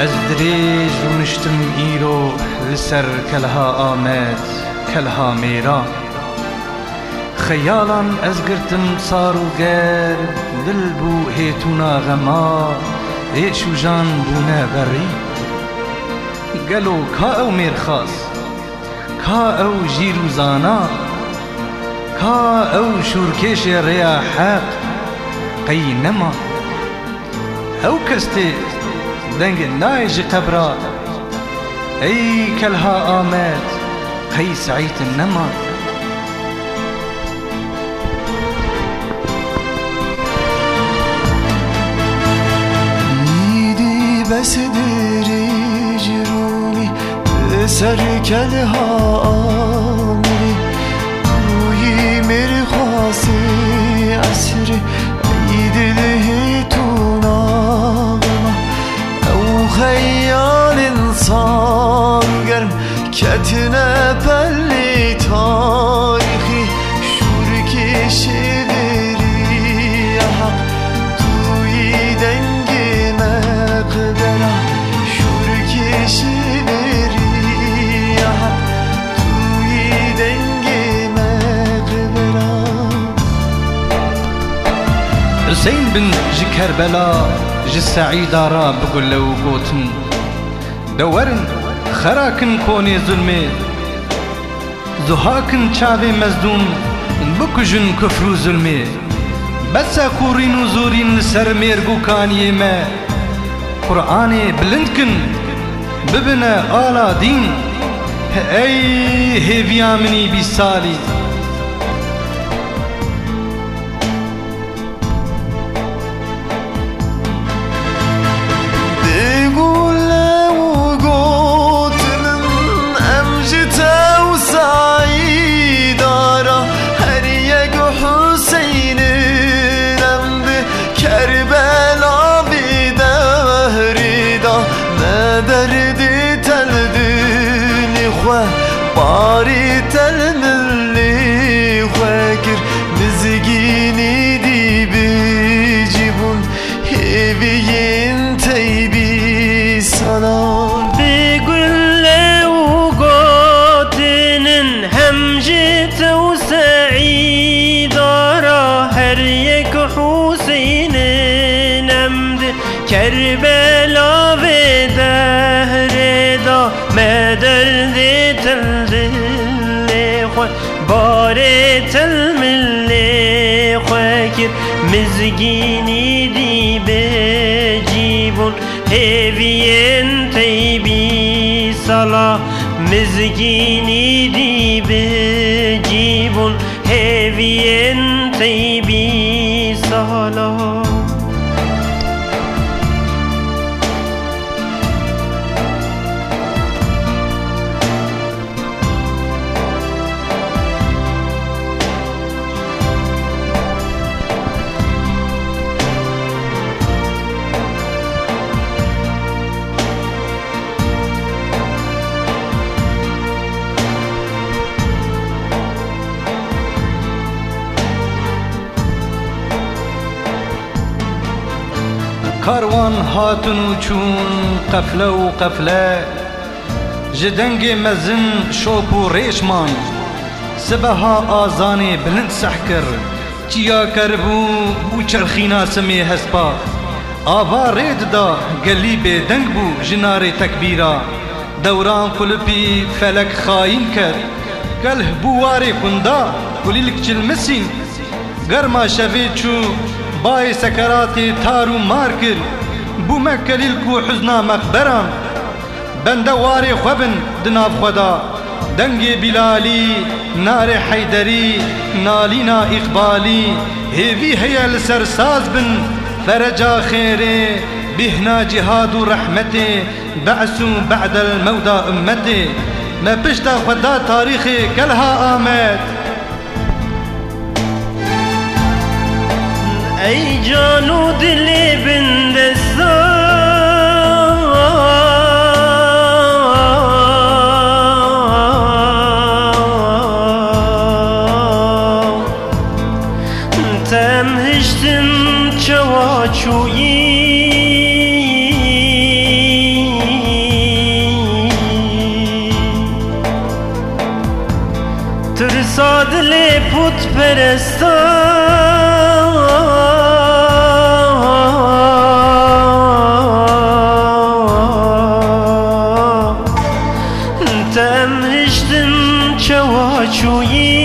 از دریج مشتم ایرو لسر کلها آمد کلها میرا خیالان از گرتم سارو گر دل بو هیتونا غما. ایشو جان بونه بری گلو که أو کا ئەو مێرخاس کا ئەو ژیر و زانا. کا ئەو شورکێشێ ڕێیا حەق قەی نەما ئەو کەستێ دنگ نایج قبرا. ای کلها آمد قی سعیت نما بس دری جرونی سر کل ها belli tarihi Şur kişileri hak Duyi dengine kadera Şur kişileri hak Duyi dengine kadera. Hüseyin bin Kerbela ji Seîda ra bigule û gotin De werin xerakin Zuhakın çavê mezdûm bikujin küfr û zulmê Besa korîn û zorîn li ser mêrg û me Kur'anê bilind bibine ala dîn Ey hêviya minî bîsalî ما درد تلدني خواه باري تلملي خواكر مزگینی دی بجیبون هیوین تیبی سلام بقول وقوتن همجت وسعيد را هر یک حسين نمد كربلا بهر دا ما دردی تل دلی خوی باری تل ملی خوی کر مزگینی دی به جیبون هیوین تیبی سلا مزگینی دی به جیبون هیوین تیبی سلا کاروان هاتن و چون قفله و قفله جدنگ مزن شوپ و ریشمان سبها آزانی بلند سحکر چیا کربو بو چرخینا سمی هسپا آوا رید دا گلی به دنگ بو جنار تکبیرا دوران قلبی فلک خاین کرد گله بواری کندا کلیلک چلمسین گرما شوی چو باي سكراتي تارو و مار کرد بومە حزنا مەخبەران بەندە وارێ خوەبن دناو خۆدا دەنگێ بیلالی نارێ حەیدەری نالینا ئیقبالی هێوی هەیە لەسەر بن فرجا خيري بهنا جهاد رحمتي بعث بعد الموت امتي ما ئەمەتێ خدا تاريخي كلها تاریخێ ای جان و دل بنده Ten hiçtin çava Tırsa dili putperestan هشتن چواچویی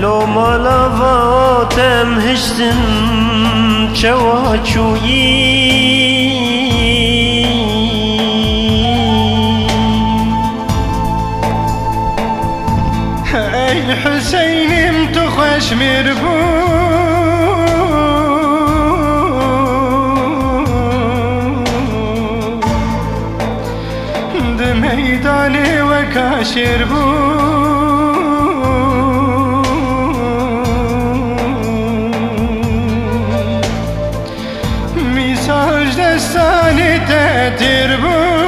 لو مالا و تم هشتن چواچویی ای حسینیم تو خوش میربو میدان و کاشر بو میساج دستانی تتر بو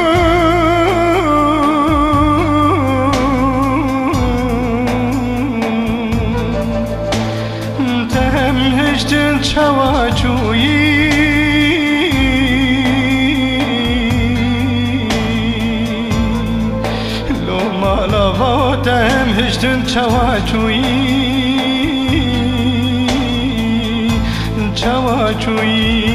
젖은 차와주의 차와주의